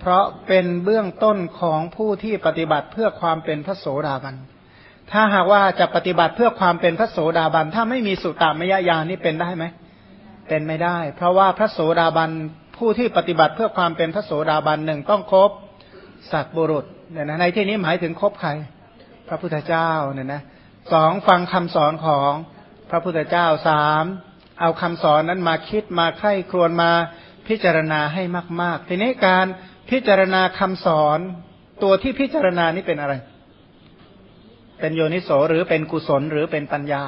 เพราะเป็นเบื้องต้นของผู้ที่ปฏิบัติเพื่อความเป็นพระโสดาบัน ถ้าหากว่าจะปฏิบัติเพื่อความเป็นพระโสดาบัน ถ้าไม่มีสุตตามยญาณนี่เป็นได้ไหม เป็นไม่ได้ เพราะว่าพระโสดาบันผู้ที่ปฏิบัติเพื่อความเป็นพระโสดาบันหนึ่งต้องครบสัตบุรุษเนี่ยนะในที่นี้หมายถึงครบใคร พระพุทธเจ้าเนี่ยนะสองฟังคำสอนของพระพุทธเจ้าสามเอาคำสอนนั้นมาคิดมาไข้ครวนมาพิจารณาให้มาก ๆ ทีนี้การ พิจารณาคำสอน ตัวที่พิจารณานี่เป็นอะไร เป็นโยนิโสหรือเป็นกุศลหรือเป็นปัญญา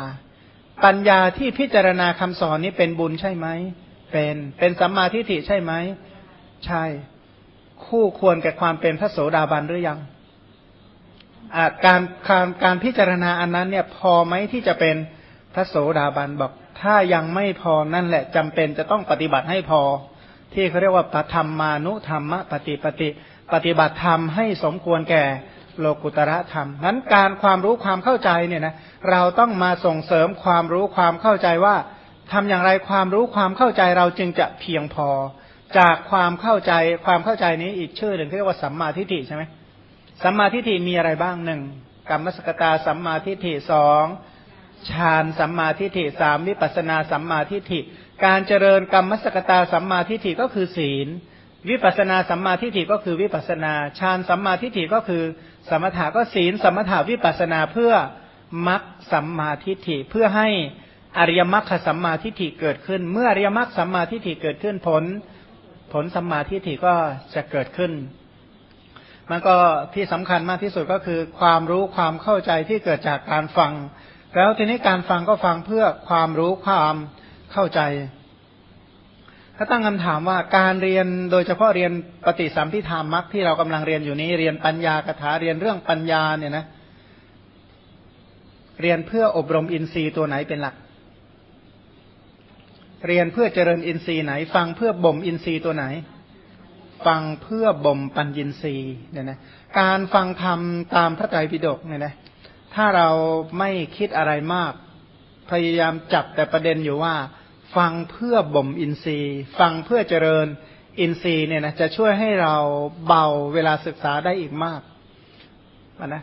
ปัญญาที่พิจารณาคำสอนนี้เป็นบุญใช่ไหม เป็นเป็นสัมมาทิฏฐิใช่ไหม ใช่ คู่ควรแก่ความเป็นพระโสดาบันหรือยังการการการพิจารณาอันนั้นเนี่ยพอไหมที่จะเป็นพระโสดาบันบอก ถ้ายังไม่พอนั่นแหละจำเป็นจะต้องปฏิบัติให้พอ ที่เขาเรียกว่าปธรรมมานุธรรมปฏิปฏิปฏิบัติธรรมให้สมควรแก่โลกุตระธรรมนั้นการความรู้ความเข้าใจเนี่ยนะเราต้องมาส่งเสริมความรู้ความเข้าใจว่าทำอย่างไรความรู้ความเข้าใจเราจึงจะเพียงพอ จากความเข้าใจความเข้าใจนี้อีกชื่อหนึ่งเรียกว่าสัมมาทิฏฐิใช่ไหมสัมมาทิฏฐิมีอะไรบ้างหนึ่งกรรมสกตาสัมมาทิฏฐิสองฌานสัมมาทิฏฐิสามวิปัสนาสัมมาทิฏฐิ การเจริญกรรมสกตาสัมมาทิฏฐิก็คือศีล วิปัสนาสัมมาทิฏฐิก็คือวิปัสนาฌานสัมมาทิฏฐิก็คือ สมถะก็ศีล สมถะวิปัสนาเพื่อมรรคสัมมาทิฏฐิเพื่อให้อริยมรรคสัมมาทิฏฐิเกิดขึ้น เมื่ออริยมรรคสัมมาทิฏฐิเกิดขึ้นผล ผลสัมมาทิฏฐิก็จะเกิดขึ้น มันก็ที่สำคัญมากที่สุดก็คือ ความรู้ความเข้าใจที่เกิดจากการฟัง แล้วทีนี้การฟังก็ฟังเพื่อความรู้ความ เข้าใจ ถ้าตั้งคำถามว่าการเรียนโดยเฉพาะเรียนปฏิสัมพิธามักที่เรากำลังเรียนอยู่นี้ เรียนปัญญากถาเรียนเรื่องปัญญาเนี่ยนะ เรียนเพื่ออบรมอินทรีย์ตัวไหนเป็นหลัก เรียนเพื่อเจริญอินทรีย์ไหน ฟังเพื่อบ่มอินทรีย์ตัวไหน ฟังเพื่อบ่มปัญญินทรีย์เนี่ยนะ การฟังธรรมตามพระไตรปิฎกเนี่ยนะ ถ้าเราไม่คิดอะไรมากพยายามจับแต่ประเด็นอยู่ว่า ฟังเพื่อบ่มอินทรีย์ ฟังเพื่อเจริญอินทรีย์เนี่ยนะจะช่วยให้เราเบาเวลาศึกษาได้อีกมากนะ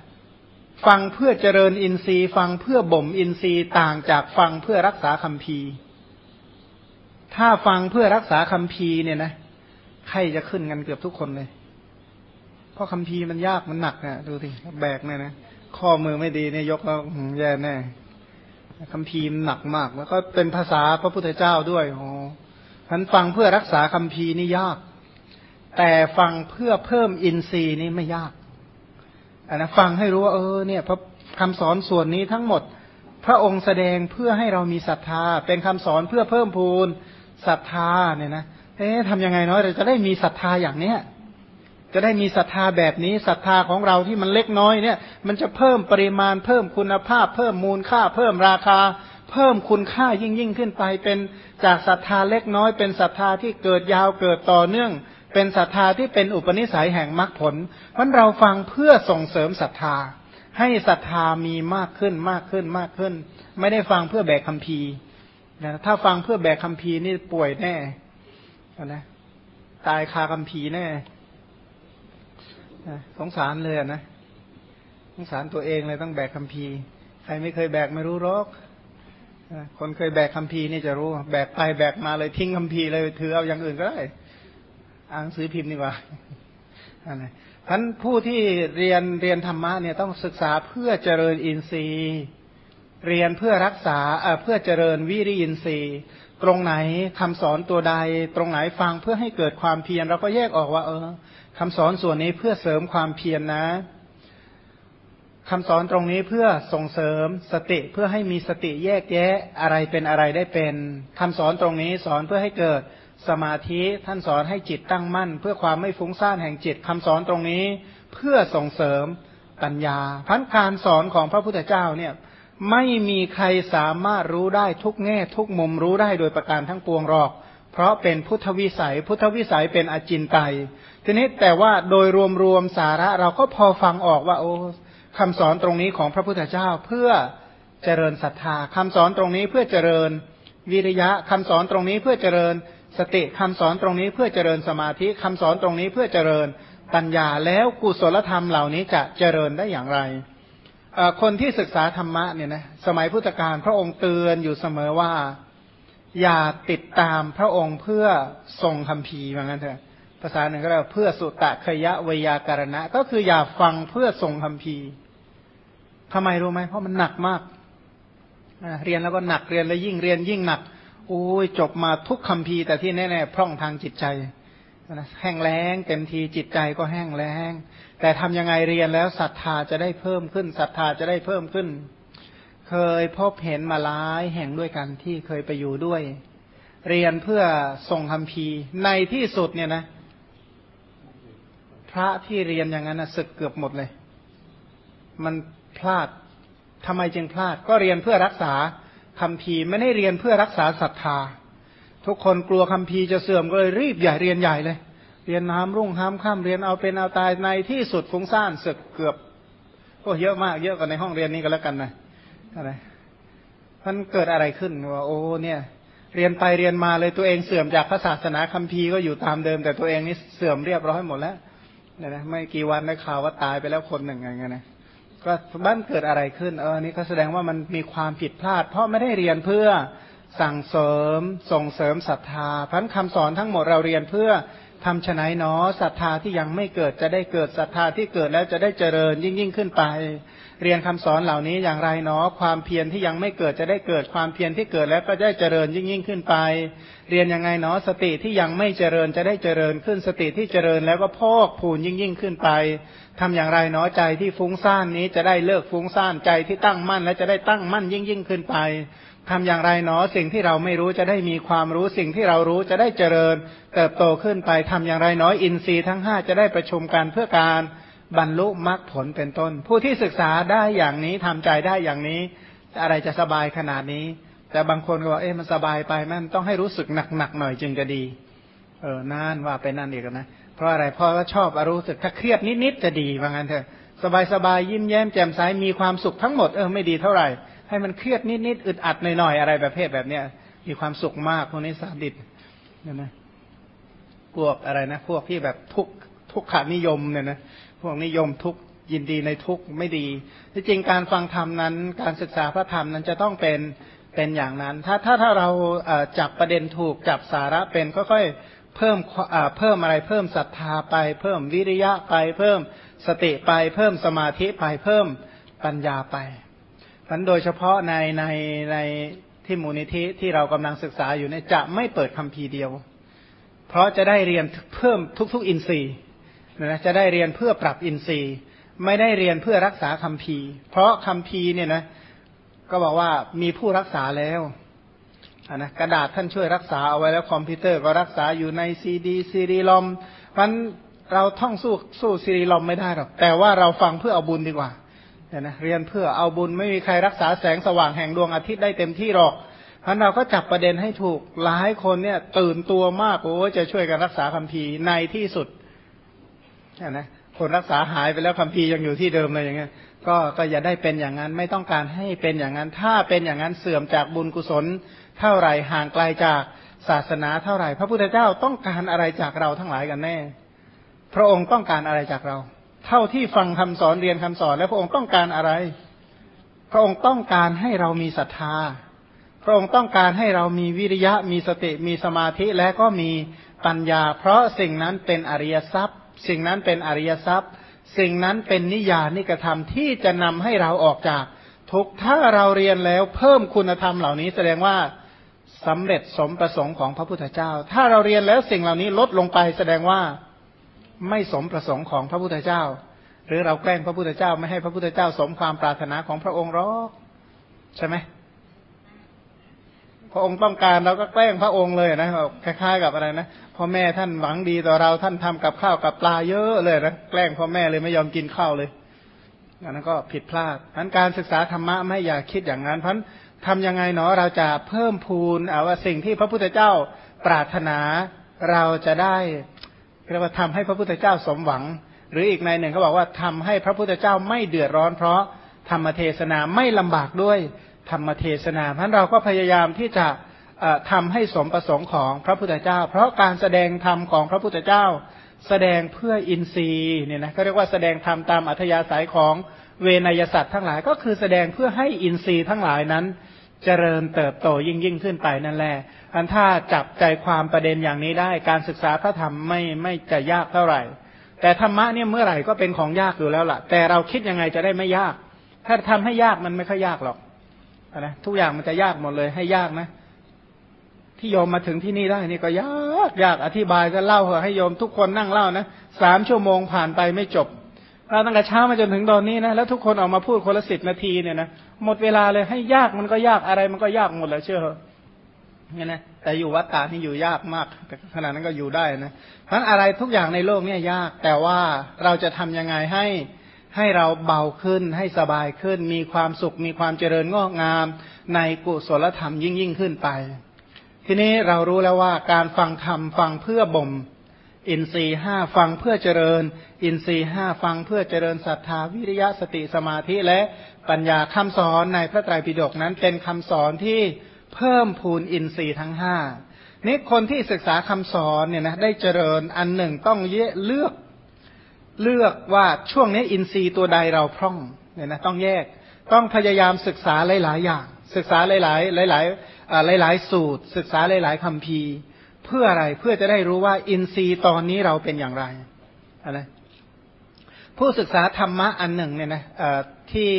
ฟังเพื่อเจริญอินทรีย์ ฟังเพื่อบ่มอินทรีย์ต่างจากฟังเพื่อรักษาคัมภีร์ ถ้าฟังเพื่อรักษาคัมภีร์เนี่ยนะใครจะขึ้นกันเกือบทุกคนเลย เพราะคัมภีร์มันยากมันหนักนะดูสิแบกเนี่ยนะข้อมือไม่ดีเนี่ยยกแล้วแย่แน่ คำพีมหนักมาก แล้วก็เป็นภาษาพระพุทธเจ้าด้วยโอ้ฉันฟังเพื่อรักษาคำพีนี่ยาก แต่ฟังเพื่อเพิ่มอินทรีย์นี่ไม่ยากอันนะฟังให้รู้ว่าเออเนี่ยพระคำสอนส่วนนี้ทั้งหมด พระองค์แสดงเพื่อให้เรามีศรัทธา เป็นคำสอนเพื่อเพิ่มพูนศรัทธาเนี่ยนะเอ๊ะทำยังไงเนาะเราจะได้มีศรัทธาอย่างเนี้ย จะได้มีศรัทธาแบบนี้ศรัทธาของเราที่มันเล็กน้อยเนี่ย มันจะเพิ่มปริมาณเพิ่มคุณภาพ เพิ่มมูลค่า เพิ่มราคา เพิ่มคุณค่ายิ่งยิ่งขึ้นไป เป็นจากศรัทธาเล็กน้อย เป็นศรัทธาที่เกิดยาวเกิดต่อเนื่อง เป็นศรัทธาที่เป็นอุปนิสัยแห่งมรรคผลมันเราฟังเพื่อส่งเสริมศรัทธา ให้ศรัทธามีมากขึ้นมากขึ้นมากขึ้น ไม่ได้ฟังเพื่อแบกคำพีนะถ้าฟังเพื่อแบกคำพีร์นี่ป่วยแน่นะตายคาคำพีร์แน่ สงสารเลยนะสงสารตัวเองเลยต้องแบกคัมภีร์ ใครไม่เคยแบกไม่รู้หรอกคนเคยแบกคัมภีร์นี่จะรู้ แบกไปแบกมาเลยทิ้งคัมภีร์เลยถือเอาอย่างอื่นก็ได้อ่านซื้อพิมพ์ดีกว่าอะไรท่านผู้ที่เรียนเรียนธรรมะเนี่ยต้องศึกษาเพื่อเจริญอินทรีย์ เรียนเพื่อรักษาเพื่อเจริญวิริยินทรีย์ ตรงไหนคำสอนตัวใด ตรงไหนฟังเพื่อให้เกิดความเพียรเราก็แยกออกว่า เออ คำสอนส่วนนี้เพื่อเสริมความเพียรนนะคำสอนตรงนี้เพื่อส่งเสริมสติเพื่อให้มีสติแยกแยะอะไรเป็นอะไรได้เป็นคำสอนตรงนี้สอนเพื่อให้เกิดสมาธิท่านสอนให้จิตตั้งมั่น เพื่อความไม่ฟุ้งซ่านแห่งจิตคำสอนตรงนี้เพื่อส่งเสริมปัญญาพันการสอนของพระพุทธเจ้าเนี่ยไม่มีใครสามารถรู้ได้ทุกแง่ทุกมุมรู้ได้โดยประการทั้งปวงหรอก เพราะเป็นพุทธวิสัย พุทธวิสัยเป็นอจินไตยทีนี้แต่ว่าโดยรวมๆสาระเราก็พอฟังออกว่าโอ้คำสอนตรงนี้ของพระพุทธเจ้าเพื่อเจริญศรัทธาคำสอนตรงนี้เพื่อเจริญวิริยะคำสอนตรงนี้เพื่อเจริญสติคำสอนตรงนี้เพื่อเจริญสมาธิคำสอนตรงนี้เพื่อเจริญปัญญาแล้วกุศลธรรมเหล่านี้จะเจริญได้อย่างไร คนที่ศึกษาธรรมะเนี่ยนะสมัยพุทธกาลพระองค์เตือนอยู่เสมอว่า อย่าติดตามพระองค์เพื่อทรงคำพีเหมือนกันเถอะภาษาหนึ่งก็เรียกเพื่อสุตะขยะวยาการณะ ก็คืออย่าฟังเพื่อทรงคำพีทำไมรู้ไหมเพราะมันหนักมากเรียนแล้วก็หนักเรียนแล้วยิ่งเรียนยิ่งหนักโอ้ยจบมาทุกคำพีแต่ที่แน่ๆพร่องทางจิตใจนะแห้งแล้งเต็มทีจิตใจก็แห้งแล้ง แต่ทำยังไงเรียนแล้วศรัทธาจะได้เพิ่มขึ้นศรัทธาจะได้เพิ่มขึ้น เคยพบเห็นมาหลายแห่งด้วยกันที่เคยไปอยู่ด้วย เรียนเพื่อส่งคำพีในที่สุดเนี่ยนะ พระที่เรียนอย่างนั้นนะศึกเกือบหมดเลย มันพลาดทำไมจึงพลาด ก็เรียนเพื่อรักษาคำพีไม่ได้เรียนเพื่อรักษาศรัทธา ทุกคนกลัวคำพีจะเสื่อมก็เลยรีบใหญ่เรียนใหญ่เลย เรียนน้ำรุ่งห้ามข้ามเรียนเอาเป็นเอาตายในที่สุดฟุ้งซ่านสึกเกือบก็เยอะมากเยอะกว่าในห้องเรียนนี้ก็แล้วกันนะ อะไรมันเกิดอะไรขึ้นว่าโอ้เนี่ย เรียนไปเรียนมาเลยตัวเองเสื่อมจากพระศาสนาคัมภีร์ก็อยู่ตามเดิม แต่ตัวเองนี่เสื่อมเรียบร้อยหมดแล้วเนี่ยนะไม่กี่วันได้ข่าวว่าตายไปแล้วคนหนึ่งไงนะก็บ้านเกิดอะไรขึ้น เออนี่ก็แสดงว่ามันมีความผิดพลาด เพราะไม่ได้เรียนเพื่อสั่งเสริมส่งเสริมศรัทธาพันคำสอนทั้งหมดเราเรียนเพื่อ ทำฉนัยเนาะศรัทธาที่ยังไม่เกิดจะได้เกิดศรัทธาที่เกิดแล้วจะได้เจริญยิ่งยิ่งขึ้นไป เรียนคำสอนเหล่านี้อย่างไรเนาะความเพียรที่ยังไม่เกิดจะได้เกิดความเพียรที่เกิดแล้วก็ได้เจริญยิ่งยิ่งขึ้นไป เรียนยังไงเนาะสติที่ยังไม่เจริญจะได้เจริญขึ้นสติที่เจริญแล้วก็พอกพูนยิ่งยิ่งขึ้นไปทำอย่างไรเนาะใจที่ฟุ้งซ่านนี้จะได้เลิกฟุ้งซ่านใจที่ตั้งมั่นและจะได้ตั้งมั่นยิ่งยิ่งขึ้นไป ทำอย่างไรเนาะสิ่งที่เราไม่รู้จะได้มีความรู้สิ่งที่เรารู้จะได้เจริญ เติบโตขึ้นไปทำอย่างไรเนาะอินทรีย์ทั้งห้าจะได้ประชุมกันเพื่อการบรรลุมรรคผลเป็นต้น ผู้ที่ศึกษาได้อย่างนี้ทำใจได้อย่างนี้ อะไรจะสบายขนาดนี้ แต่บางคนก็บอกเอ๊ะมันสบายไปมันต้องให้รู้สึกหนักๆหน่อยจึงจะดี เออนั่นว่าไปนั่นอีกนะเพราะอะไรเพราะว่าชอบรู้สึกถ้าเครียดนิดๆจะดีว่างั้นเถอะสบายๆยิ้มแย้มแจ่มใสมีความสุขทั้งหมดเออไม่ดีเท่าไหร่ ให้มันเครียดนิดๆอึดอัดหน่อยๆอะไรประเภทแบบเนี้ยมีความสุขมากพวกนี้สาดิตเนี่ยนะพวกอะไรนะพวกที่แบบทุกทุกขานิยมเนี่ยนะพวกนิยมทุกยินดีในทุกไม่ดีที่จริงการฟังธรรมนั้น การศึกษาพระธรรมนั้นจะต้องเป็นเป็นอย่างนั้น ถ้าถ้าถ้าเราจับประเด็นถูกจับสาระเป็นค่อยๆเพิ่มเพิ่มอะไรเพิ่มศรัทธาไป เพิ่มวิริยะไป เพิ่มสติไป เพิ่มสมาธิไปเพิ่มปัญญาไป นั้นโดยเฉพาะในในในที่มูลนิธิที่เรากำลังศึกษาอยู่เนี่ยจะไม่เปิดคำพีเดียว เพราะจะได้เรียนเพิ่มทุก ๆ อินทรีย์นะจะได้เรียนเพื่อปรับอินทรีย์ ไม่ได้เรียนเพื่อรักษาคัมภีร์เพราะคัมภีร์เนี่ยนะก็บอกว่ามีผู้รักษาแล้วนะกระดาษท่านช่วยรักษาเอาไว้แล้วคอมพิวเตอร์ก็รักษาอยู่ในซีดี CD-ROM มันเราท่องสู้สู้ CD-ROM ไม่ได้หรอกแต่ว่าเราฟังเพื่อเอาบุญดีกว่า เนี่ยนะเรียนเพื่อเอาบุญไม่มีใครรักษาแสงสว่างแห่งดวงอาทิตย์ได้เต็มที่หรอกพราะเราก็จับประเด็นให้ถูกหลายคนเนี่ย ตื่นตัวมากโอ้จะช่วยกันรักษาคัมภีร์ในที่สุดนะคนรักษาหายไปแล้วคัมภีร์ยังอยู่ที่เดิมเลยอย่างเงี้ยก็ก็อย่าได้เป็นอย่างนั้นไม่ต้องการให้เป็นอย่างนั้น ถ้าเป็นอย่างนั้นเสื่อมจากบุญกุศล เท่าไหร่ห่างไกลจากศาสนาเท่าไหร่ พระพุทธเจ้าต้องการอะไรจากเราทั้งหลายกันแน่ พระองค์ต้องการอะไรจากเรา เท่าที่ฟังคำสอนเรียนคำสอน แล้วพระองค์ต้องการอะไร พระองค์ต้องการให้เรามีศรัทธา พระองค์ต้องการให้เรามีวิริยะมีสติมีสมาธิและก็มีปัญญา เพราะสิ่งนั้นเป็นอริยทรัพย์ สิ่งนั้นเป็นอริยทรัพย์ สิ่งนั้นเป็นนิยานิกระทำที่จะนำให้เราออกจากทุกถ้าเราเรียนแล้วเพิ่มคุณธรรมเหล่านี้แสดงว่าสำเร็จสมประสงค์ของพระพุทธเจ้า ถ้าเราเรียนแล้วสิ่งเหล่านี้ลดลงไปแสดงว่า ไม่สมประสงค์ของพระพุทธเจ้า หรือเราแกล้งพระพุทธเจ้าไม่ให้พระพุทธเจ้าสมความปรารถนาของพระองค์หรอกใช่ไหมพระองค์ต้องการเราก็แกล้งพระองค์เลยนะคล้ายๆกับอะไรนะพ่อแม่ท่านหวังดีต่อเราท่านทำกับข้าวกับปลาเยอะเลยนะแกล้งพ่อแม่เลยไม่ยอมกินข้าวเลยอันนั้นก็ผิดพลาดพันการศึกษาธรรมะไม่อยากคิดอย่างนั้นพันทำยังไงเนาะเราจะเพิ่มพูนเอาว่าสิ่งที่พระพุทธเจ้าปรารถนาเราจะได้ เรียกว่าทำให้พระพุทธเจ้าสมหวัง หรืออีกในหนึ่งเขาบอกว่าทำให้พระพุทธเจ้าไม่เดือดร้อน เพราะธรรมเทศนาไม่ลำบากด้วยธรรมเทศนาเพราะเราก็พยายามที่จะทำให้สมประสงค์ของพระพุทธเจ้า เพราะการแสดงธรรมของพระพุทธเจ้า แสดงเพื่ออินทรีย์เนี่ยนะก็เรียกว่าแสดงธรรมตามอัธยาศัยของเวนยสัตว์ทั้งหลายก็คือแสดงเพื่อให้อินทรีย์ทั้งหลายนั้น เจริญเติบโตยิ่งยิ่งขึ้นไปนั่นแหละอันถ้าจับใจความประเด็นอย่างนี้ได้ การศึกษาพระธรรมไม่ไม่จะยากเท่าไหร่ แต่ธรรมะเนี่ยเมื่อไหร่ก็เป็นของยากอยู่แล้วล่ะ แต่เราคิดยังไงจะได้ไม่ยาก ถ้าทำให้ยากมันไม่ค่อยยากหรอกนะทุกอย่างมันจะยากหมดเลยให้ยากนะ ที่โยมมาถึงที่นี่ได้นี่ก็ยากยากอธิบายก็เล่าให้โยมทุกคนนั่งเล่านะสามชั่วโมงผ่านไปไม่จบ เราตั้งแต่เช้ามาจนถึงตอนนี้นะแล้วทุกคนออกมาพูดคนละสิบนาทีเนี่ยนะหมดเวลาเลยให้ยากมันก็ยากอะไรมันก็ยากหมดเลยเชื่อเหรอเนี่ยนะแต่อยู่วัดตาที่อยู่ยากมากแต่ขนาดนั้นก็อยู่ได้นะเพราะอะไรทุกอย่างในโลกเนี่ยยาก แต่ว่าเราจะทำยังไงให้ให้เราเบาขึ้นให้สบายขึ้น มีความสุขมีความเจริญงอกงาม ในกุศลธรรมยิ่งยิ่งขึ้นไป ทีนี้เรารู้แล้วว่าการฟังธรรมฟังเพื่อบ่ม อินทรีห้าฟังเพื่อเจริญ อินทรีห้าฟังเพื่อเจริญศรัทธาวิริยะสติสมาธิและปัญญาคำสอนในพระไตรปิฎกนั้นเป็นคำสอนที่เพิ่มพูนอินทรีย์ทั้งห้านี่คนที่ศึกษาคำสอนเนี่ยนะได้เจริญอันหนึ่งต้องเลือกเลือกว่าช่วงนี้อินทรีย์ตัวใดเราพร่องเนี่ยนะต้องแยกต้องพยายามศึกษาหลาย ๆ อย่าง ศึกษาหลาย ๆ หลาย ๆ หลาย ๆ สูตร ศึกษาหลาย ๆคำพี เพื่ออะไรเพื่อจะได้รู้ว่าอินทรีย์ตอนนี้เราเป็นอย่างไรอะไรผู้ศึกษาธรรมะอันหนึ่งเนี่ยนะที่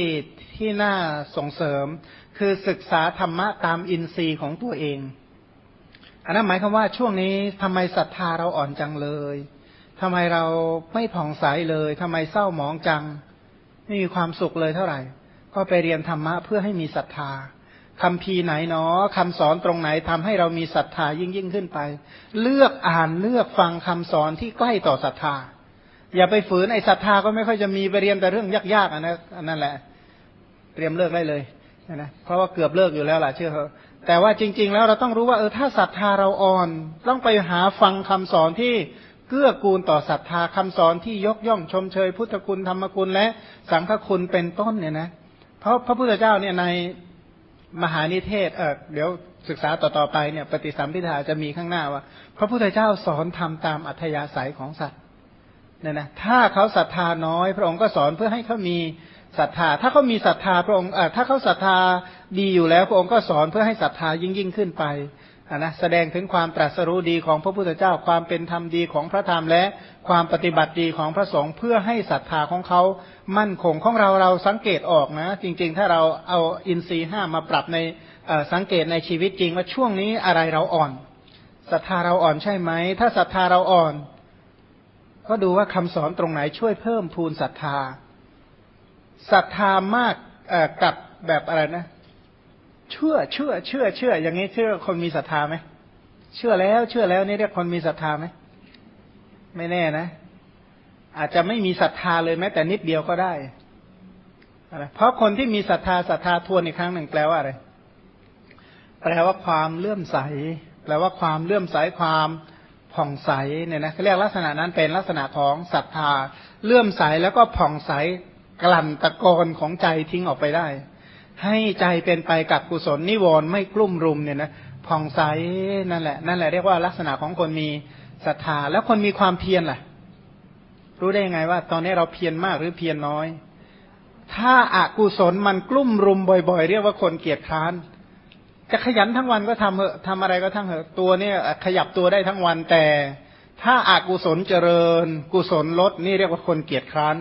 ที่น่าส่งเสริม คือศึกษาธรรมะตามอินทรีย์ของตัวเอง อันนั้นหมายความว่าช่วงนี้ทำไมศรัทธาเราอ่อนจังเลยทำไมเราไม่ผ่องใสเลยทำไมเศร้าหมองจัง ไม่มีความสุขเลยเท่าไหร่ ก็ไปเรียนธรรมะเพื่อให้มีศรัทธา คำพีไหนเนาะคำสอนตรงไหนทำให้เรามีศรัทธายิ่งยิ่งขึ้นไป เลือกอ่านเลือกฟังคำสอนที่ใกล้ต่อศรัทธา อย่าไปฝืนไอ้ศรัทธาก็ไม่ค่อยจะมีไปเรียนแต่เรื่องยากๆอันนั้นอันนั้นแหละ เตรียมเลิกได้เลยนะเพราะว่าเกือบเลิกอยู่แล้วล่ะเชื่อเขาแต่ว่าจริง ๆ แล้วเราต้องรู้ว่าเออถ้าศรัทธาเราอ่อน ต้องไปหาฟังคำสอนที่เกื้อกูลต่อศรัทธาคำสอนที่ยกย่องชมเชย พุทธคุณธรรมคุณและสังฆคุณเป็นต้นเนี่ยนะ เพราะพระพุทธเจ้าเนี่ยใน มหานิเทศเออเดี๋ยวศึกษาต่อๆไปเนี่ย ปฏิสัมพิทาจะมีข้างหน้าว่า พระพุทธเจ้าสอนทำตามอัธยาศัยของสัตว์เนี่ยนะถ้าเขาศรัทธาน้อย พระองค์ก็สอนเพื่อให้เขามีศรัทธา ถ้าเขามีศรัทธาพระองค์ถ้าเขาศรัทธาดีอยู่แล้ว พระองค์ก็สอนเพื่อให้ศรัทธายิ่งยิ่งขึ้นไป นะแสดงถึงความตรัสรู้ดีของพระพุทธเจ้าความเป็นธรรมดีของพระธรรมและความปฏิบัติดีของพระสงฆ์เพื่อให้ศรัทธาของเขามั่นคงของเราเราสังเกตออกนะ จริง ๆ ถ้าเราเอาอินทรีย์ห้ามาปรับในสังเกตในชีวิตจริงว่าช่วงนี้อะไรเราอ่อนศรัทธาเราอ่อนใช่ไหม ถ้าศรัทธาเราอ่อน ก็ดูว่าคำสอนตรงไหนช่วยเพิ่มพูนศรัทธาศรัทธามากกับแบบอะไรนะ เชื่อเชื่อเชื่อเชื่อ อย่างนี้เชื่อคนมีศรัทธาไหมเชื่อแล้วเชื่อแล้วนี่เรียกคนมีศรัทธาไหมไม่แน่นะ อาจจะไม่มีศรัทธาเลยแม้แต่นิดเดียวก็ได้เพราะคนที่มีศรัทธาศรัทธาทวนอีกครั้งหนึ่งแปลว่าอะไรแปลว่าความเลื่อมใส แปลว่าความเลื่อมใสความผ่องใสเนี่ยนะเขาเรียกลักษณะนั้นเป็นลักษณะของศรัทธา เลื่อมใสแล้วก็ผ่องใสกลั่นตะกอนของใจทิ้งออกไปได้ ให้ใจเป็นไปกับกุศลนิวรณ์ไม่กลุ่มรุมเนี่ยนะผ่องใสนั่นแหละ นั่นแหละเรียกว่าลักษณะของคนมีศรัทธา แล้วคนมีความเพียรล่ะ รู้ได้ยังไงว่า ตอนนี้เราเพียรมากหรือเพียรน้อย ถ้าอากุศลมันกลุ่มรุมบ่อย ๆ เรียกว่าคนเกียจคร้านจะขยันทั้งวันก็ทำเหอะทำอะไรก็ทั้งเหอะตัวเนี่ยขยับตัวได้ทั้งวันแต่ ถ้าอากุศลเจริญ กุศลลดนี่เรียกว่าคนเกียจคร้าน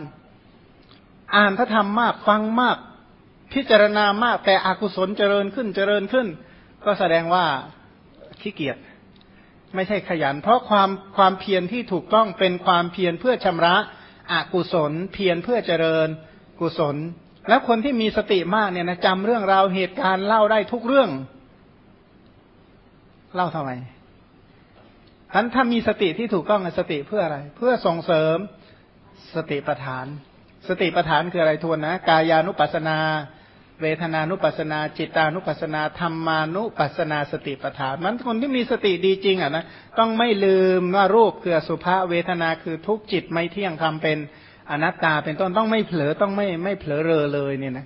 อ่านพระธรรมมากฟังมาก พิจารณามากแต่อกุศลเจริญขึ้นเจริญขึ้น ก็แสดงว่าขี้เกียจไม่ใช่ขยัน เพราะความความเพียรที่ถูกต้องเป็นความเพียรเพื่อชำระอกุศล เพียรเพื่อเจริญกุศล แล้วคนที่มีสติมากเนี่ยนะจำเรื่องราวเหตุการณ์เล่าได้ทุกเรื่อง เล่าทำไมท่านถ้ามีสติที่ถูกต้องสติเพื่ออะไร เพื่อส่งเสริมสติปัฏฐาน สติปัฏฐานคืออะไรทวนนะกายานุปัสนา เวทนานุปัสนา จิตานุปัสนาธรรมานุปัสนาสติปัฏฐาน มันคนที่มีสติดีจริงอะนะต้องไม่ลืมว่ารูปคือสุภาเวทนาคือทุกจิตไม่เที่ยงทำเป็นอนัตตาเป็นต้นต้องไม่เผลอต้องไม่ไม่เผลอเรอเลยเนี่ยนะ